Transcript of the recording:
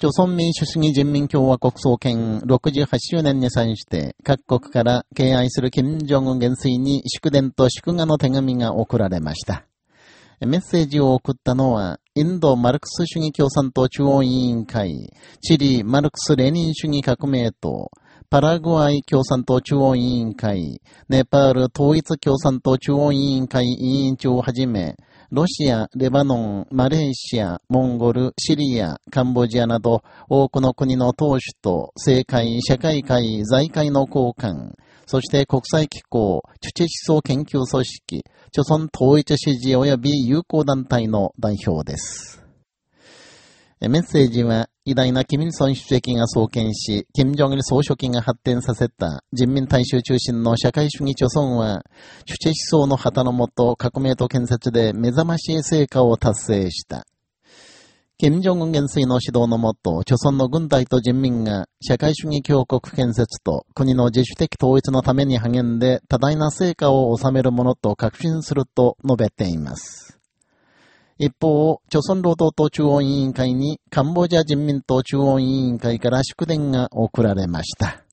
朝鮮民主主義人民共和国創建68周年に際して、各国から敬愛する金正恩元帥に祝電と祝賀の手紙が送られました。メッセージを送ったのは、インドマルクス主義共産党中央委員会、チリマルクス・レニン主義革命党、パラグアイ共産党中央委員会、ネパール統一共産党中央委員会委員長をはじめ、ロシア、レバノン、マレーシア、モンゴル、シリア、カンボジアなど、多くの国の党首と政界、社会界、財界の交換、そして国際機構、チュチェ思想研究組織、著村統一支持及び友好団体の代表です。メッセージは、偉大なキム・イルソン主席が創建し、キム・ジョン・イル総書記が発展させた人民大衆中心の社会主義著村は、主治思想の旗のもと革命と建設で目覚ましい成果を達成した。金正恩元帥の指導のもと、著村の軍隊と人民が社会主義強国建設と国の自主的統一のために励んで多大な成果を収めるものと確信すると述べています。一方、朝鮮労働党中央委員会にカンボジア人民党中央委員会から祝電が送られました。